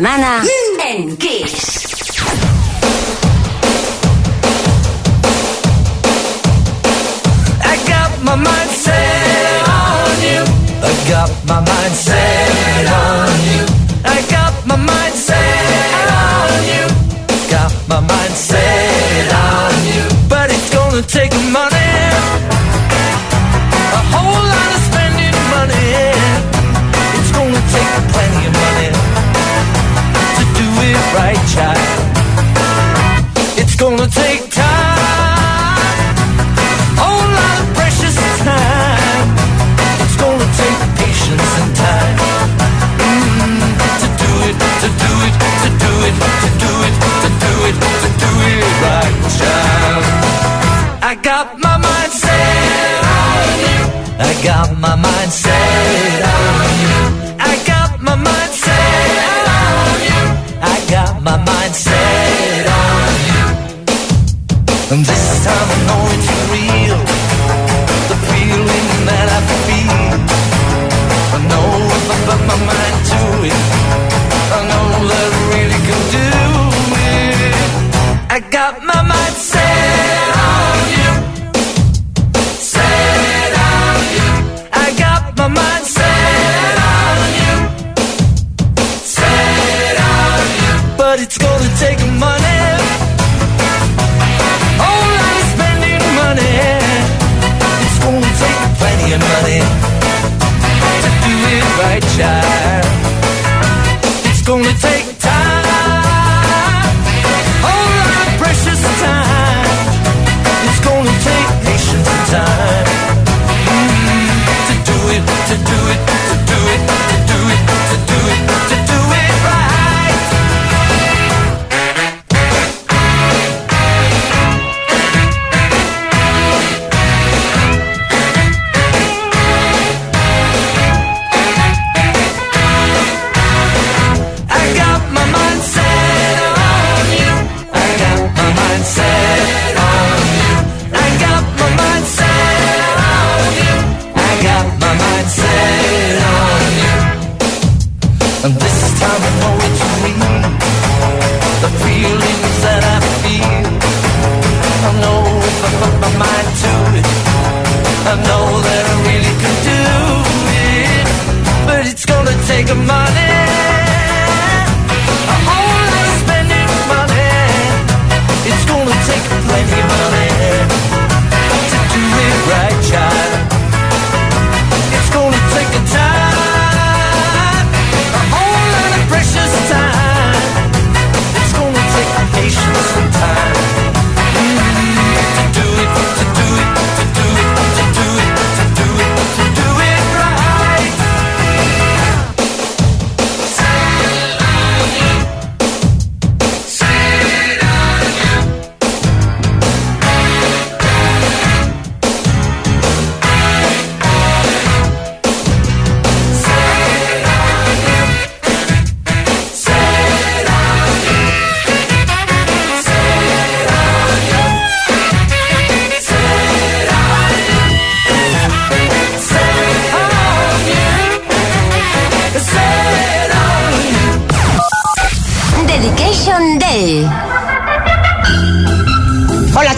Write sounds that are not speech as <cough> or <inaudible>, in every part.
Semana en Kiss. I got my mind set on you. I got my mind set on you. I got my mind set on you. Got my mind set on you. But it's gonna take money. A whole lot of spending money. It's gonna take plenty of money right, child. It's gonna take time. Whole lot of precious time. It's gonna take patience and time mm, to do it, to do it, to do it, to do it, to do it, to do it right, child. I got my mind set on you. I got my mind set it.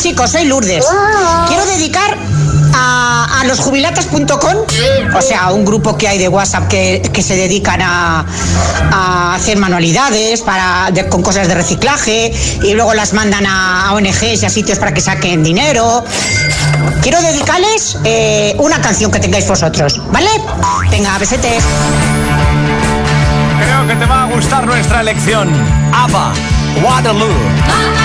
Chicos, soy Lourdes. Quiero dedicar a, a los jubilatas.com, o sea, un grupo que hay de WhatsApp que, que se dedican a, a hacer manualidades para, de- con cosas de reciclaje y luego las mandan a, a ONGs y a sitios para que saquen dinero. Quiero dedicarles eh, una canción que tengáis vosotros, ¿vale? Venga, besetes. Creo que te va a gustar nuestra elección. ABBA, Waterloo. Waterloo,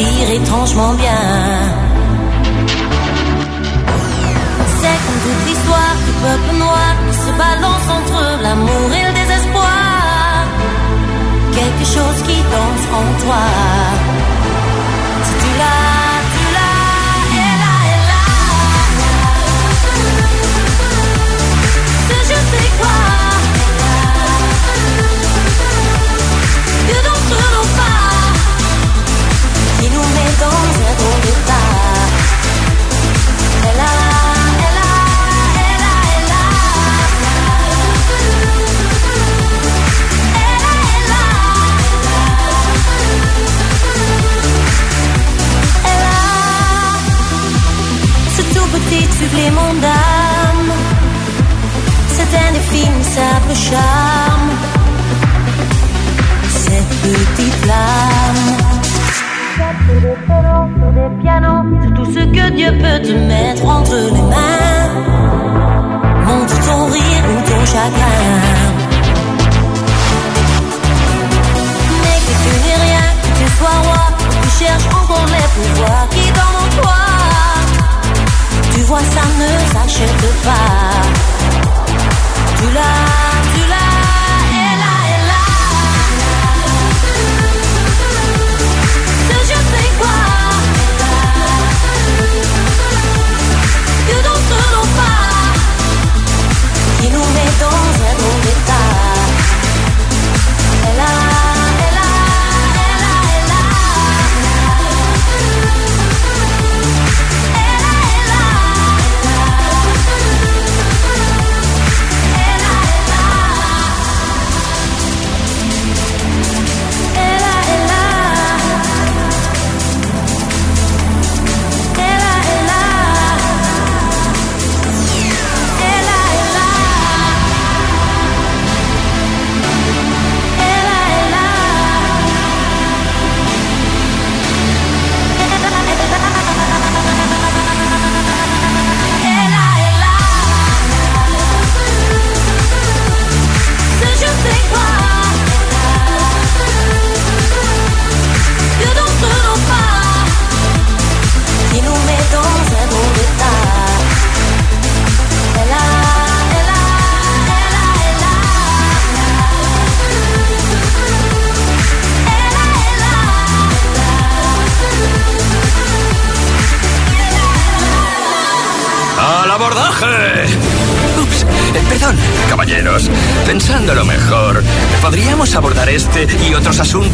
étrangement bien. C'est comme toute l'histoire du peuple noir qui se balance entre l'amour et le désespoir. Quelque chose qui danse en toi. Si tu l'as, quoi dove, dove va. È là, tout petit, tu oublies charme. Cette petite flamme. Des pianos, c'est tout ce que Dieu peut te mettre entre les mains. Montre ton rire ou ton chagrin. Mais que tu n'es rien, que tu sois roi, tu cherches encore les pouvoirs qui dorment en toi. Tu vois, ça ne s'achète pas. Tu l'as,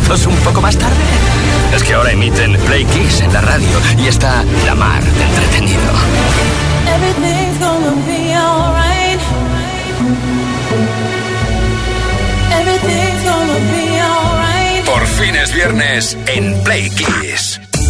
un poco más tarde? Es que ahora emiten Play Kiss en la radio y está la mar de entretenido. Everything's gonna be alright. Everything's gonna be alright. Por fin es viernes en Play Kiss.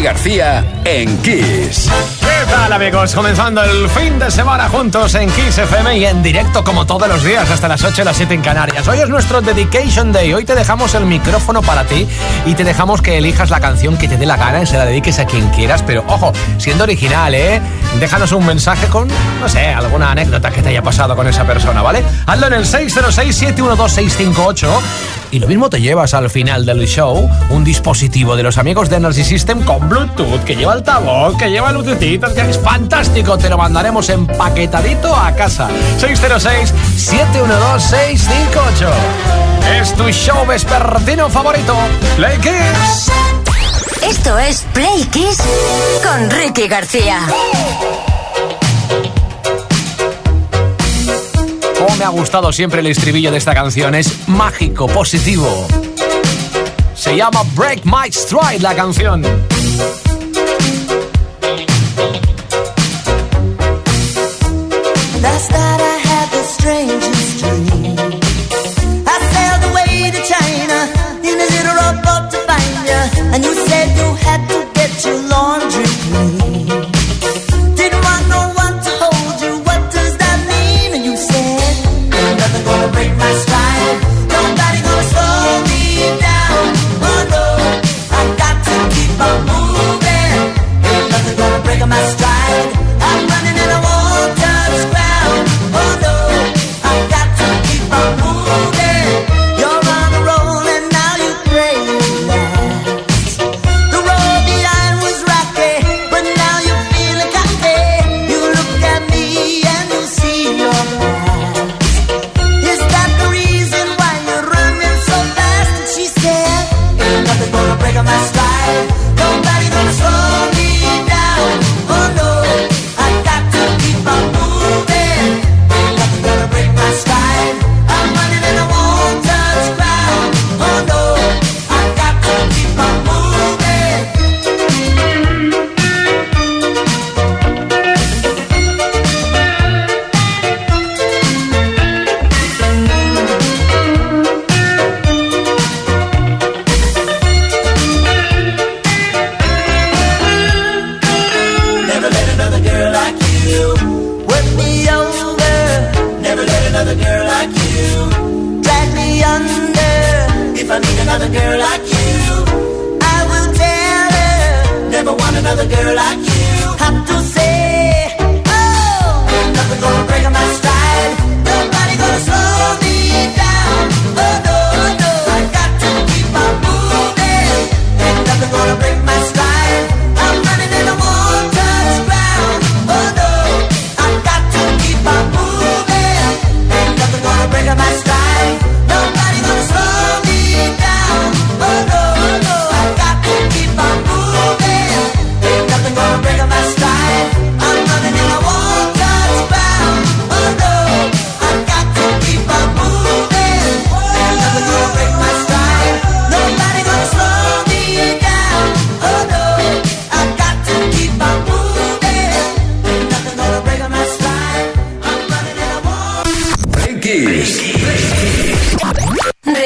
García en Kiss. ¿Qué tal amigos? Comenzando el fin de semana juntos en Kiss FM y en directo como todos los días hasta las 8 y las 7 en Canarias. Hoy es nuestro Dedication Day. Hoy te dejamos el micrófono para ti y te dejamos que elijas la canción que te dé la gana y se la dediques a quien quieras. Pero ojo, siendo original, ¿eh? Déjanos un mensaje con, no sé, alguna anécdota que te haya pasado con esa persona, ¿vale? Hazlo en el 606-712-658 y lo mismo te llevas al final del show un dispositivo de los amigos de Energy System con Bluetooth que lleva altavoz, que lleva lucecitas, que es fantástico. Te lo mandaremos empaquetadito a casa. 606-712-658. Es tu show vespertino favorito. Play. Esto es Play Kiss con Ricky García. Como me ha gustado siempre el estribillo de esta canción, es mágico, positivo. Se llama Break My Stride la canción. Last night I had the strangest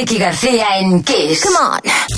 Ricky García en Kiss. Come on.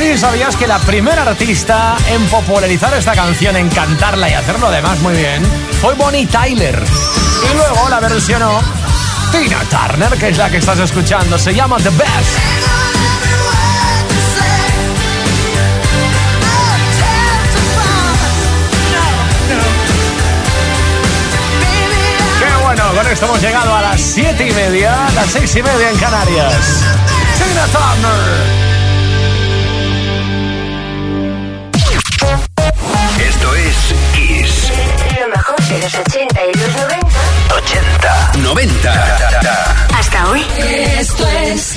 si sabías que la primera artista en popularizar esta canción, en cantarla y hacerlo además muy bien, fue Bonnie Tyler. Y luego la versionó Tina Turner, que es la que estás escuchando. Se llama The Best. Qué bueno, con esto hemos llegado a las 7 y media, las 6 y media en Canarias. Tina Turner. de los 80 y los 90. 80. 90. Hasta hoy. Esto es.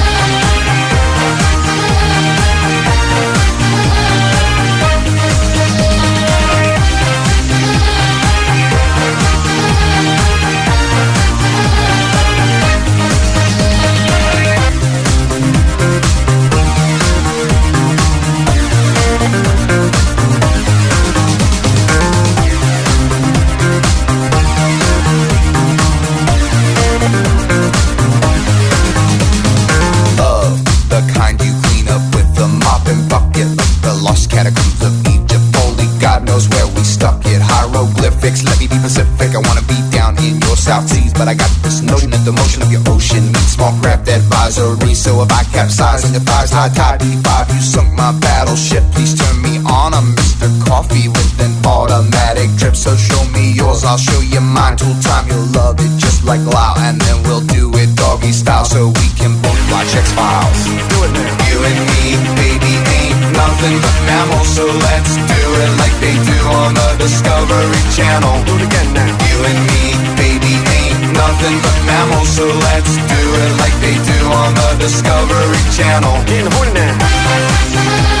Capsize on your thighs, high tide D5, you sunk my battleship. Please turn me on. I'm Mr. Coffee with an automatic drip. So show me yours, I'll show you mine. Tool time, you'll love it just like Lao, and then we'll do it doggy style so we can both watch X Files. Do it now. You and me, baby, ain't nothing but mammals, so let's do it like they do on the Discovery Channel. Do it again now. You and me, baby, ain't nothing but mammals, so let's do it like they do on the Discovery Channel. Getting horny now.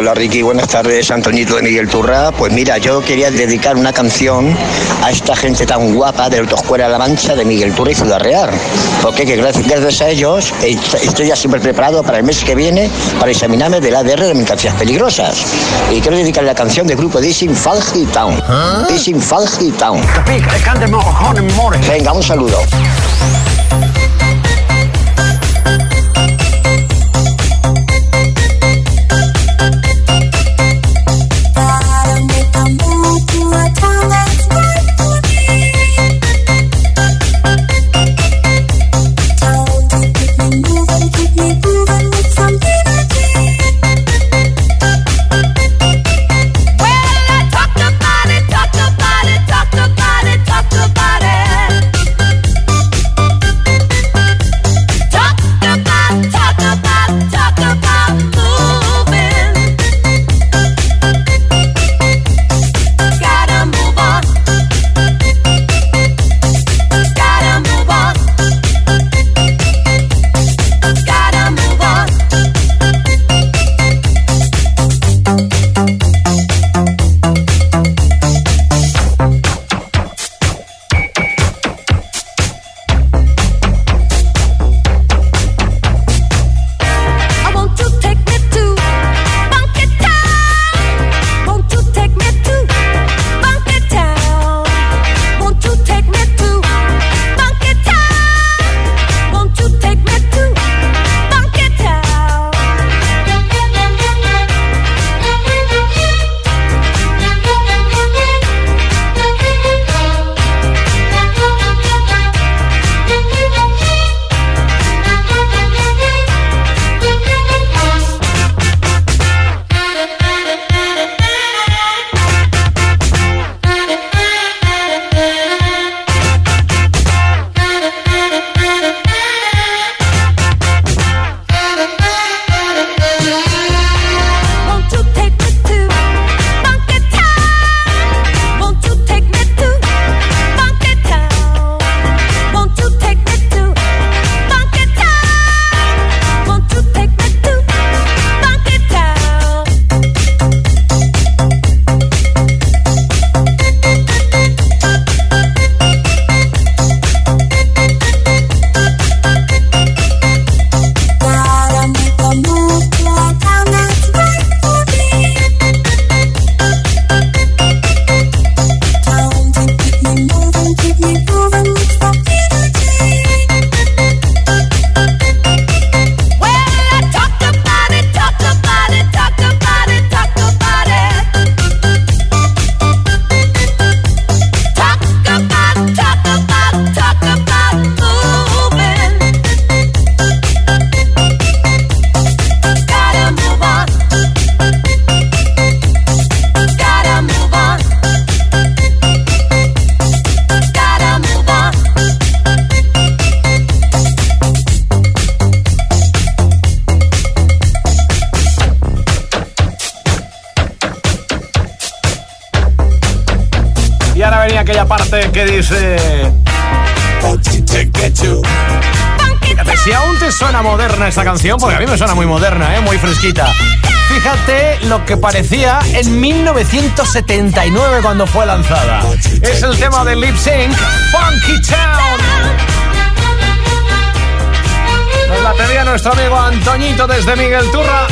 Hola Ricky, buenas tardes, Antoñito de Miguel Turra. Pues mira, yo quería dedicar una canción a esta gente tan guapa de la Autoescuela La Mancha de Miguel Turra y Ciudad Real. Porque que gracias, gracias a ellos estoy ya siempre preparado para el mes que viene para examinarme del ADR de mercancías peligrosas. Y quiero dedicar la canción del grupo Dissing Falgi Town. Dissing Falgi Town. Venga, un saludo. que dice... Fíjate, si aún te suena moderna esta canción, porque a mí me suena muy moderna, ¿eh? muy fresquita. Fíjate lo que parecía en 1979 cuando fue lanzada. Es el tema de Lip Sync, Funky Town. Nos la pedía nuestro amigo Antoñito desde Miguel Turra.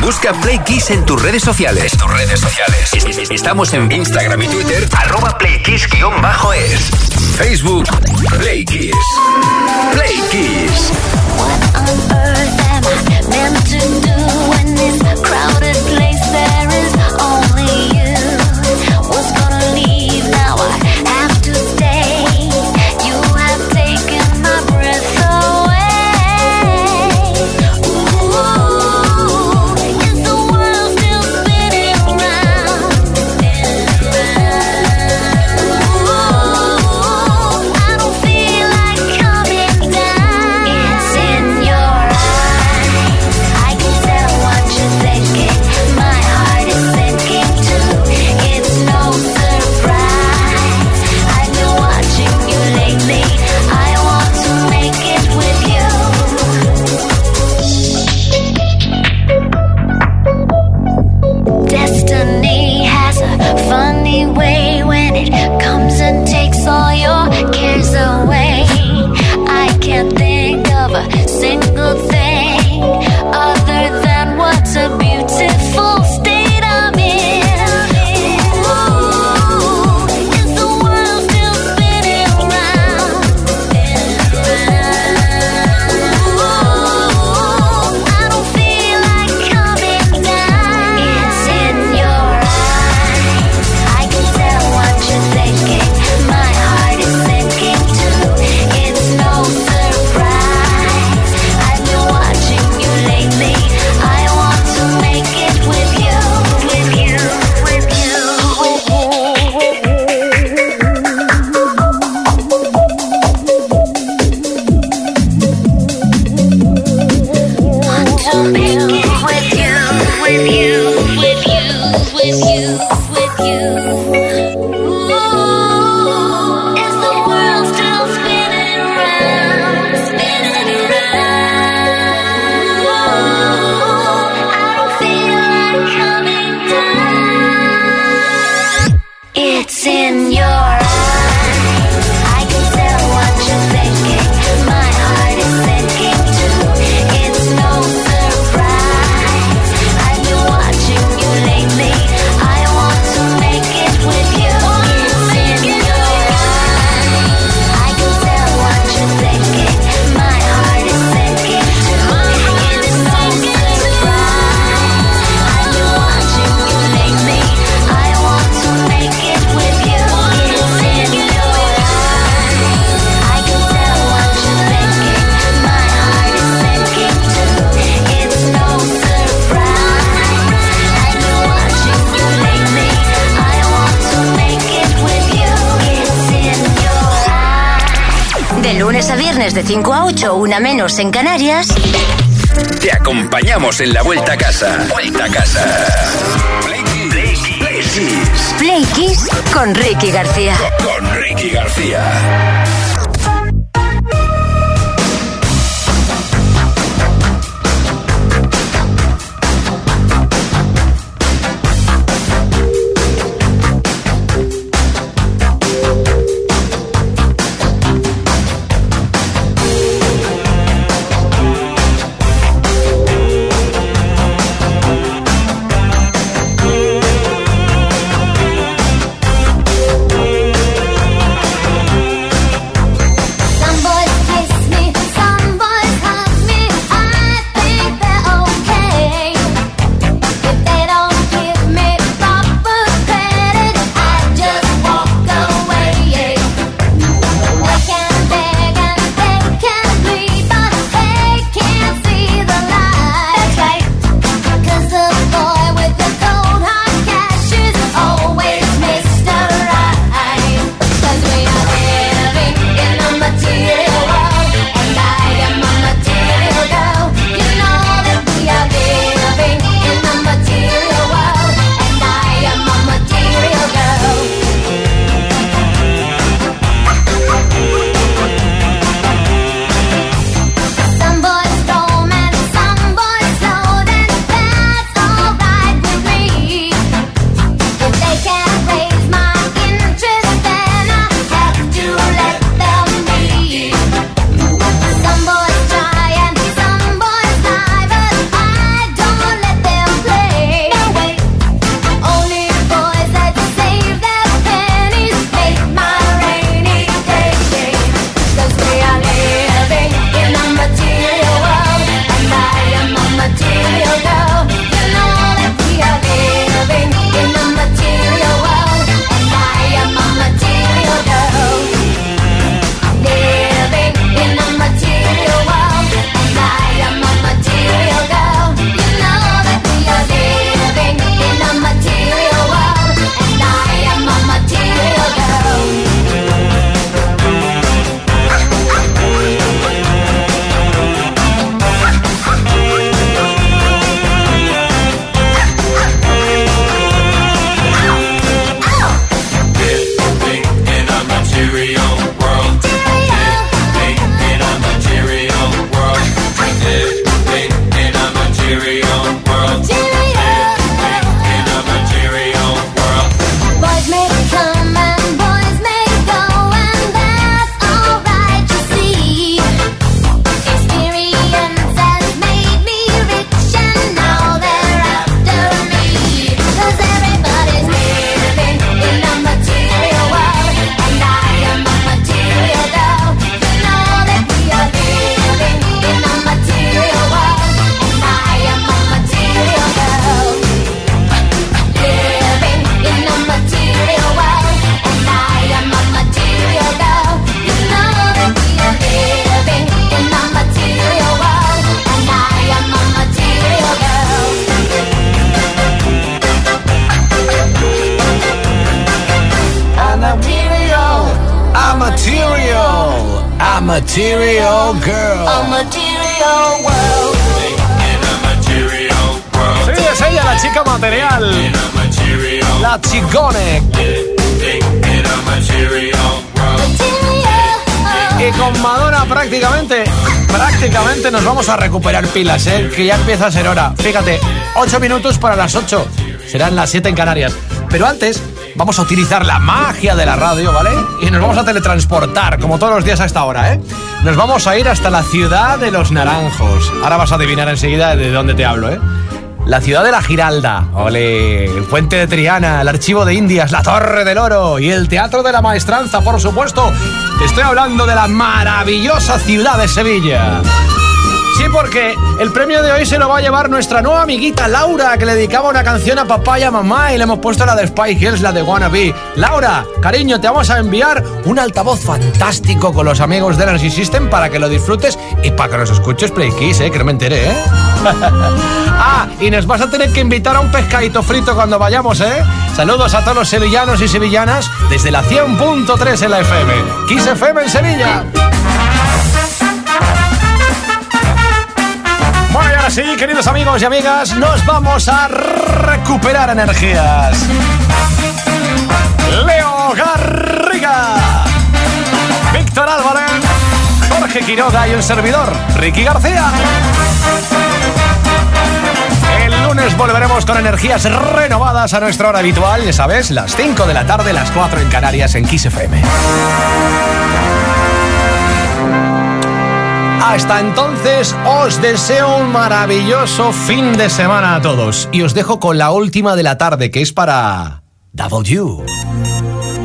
Busca Play Kiss en tus redes sociales redes sociales. Estamos en Instagram y Twitter, arroba playkiss-es. Facebook, Playkiss. Playkiss. What on earth am I meant to do when this crowd 5 a 8, una menos en Canarias. Te acompañamos en la vuelta a casa. Vuelta a casa. Play Kiss. Play Kiss. Con Ricky García. Con, con Ricky García. Nos vamos a recuperar pilas, ¿eh? que ya empieza a ser hora. Fíjate, 8 minutos para las 8. Serán las 7 en Canarias. Pero antes, vamos a utilizar la magia de la radio, ¿vale? Y nos vamos a teletransportar, como todos los días a esta hora, ¿eh? Nos vamos a ir hasta la ciudad de los naranjos. Ahora vas a adivinar enseguida de dónde te hablo, ¿eh? La ciudad de la Giralda, ole, el puente de Triana, el archivo de Indias, la Torre del Oro y el Teatro de la Maestranza, por supuesto. Estoy hablando de la maravillosa ciudad de Sevilla. Sí, porque el premio de hoy se lo va a llevar nuestra nueva amiguita Laura, que le dedicaba una canción a papá y a mamá y le hemos puesto la de Spy Girls, la de Wannabe. Laura, cariño, te vamos a enviar un altavoz fantástico con los amigos de Energy System para que lo disfrutes y para que nos escuches Play Kiss, eh, que no me enteré, ¿eh? <laughs> ah, y nos vas a tener que invitar a un pescadito frito cuando vayamos, ¿eh? Saludos a todos los sevillanos y sevillanas desde la 100.3 en la FM. Kiss FM en Sevilla. Sí, queridos amigos y amigas, nos vamos a recuperar energías. Leo Garriga, Víctor Álvarez, Jorge Quiroga y un servidor, Ricky García. El lunes volveremos con energías renovadas a nuestra hora habitual, ya sabes, las 5 de la tarde, las 4 en Canarias en Kiss. Hasta entonces os deseo un maravilloso fin de semana a todos y os dejo con la última de la tarde que es para W.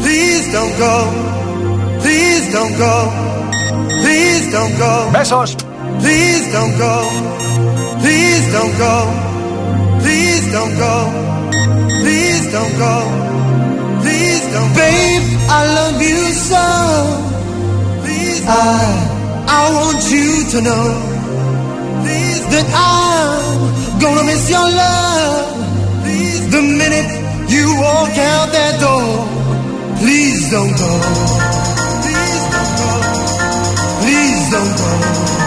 Please don't go. Please don't go. Please don't go. Besos. Please don't go. Please don't go. Please don't go. Please don't go. Please don't go. Babe, I love you so. Please I I want you to know that I'm gonna miss your love the minute you walk out that door. Please don't go. Please don't go. Please don't go.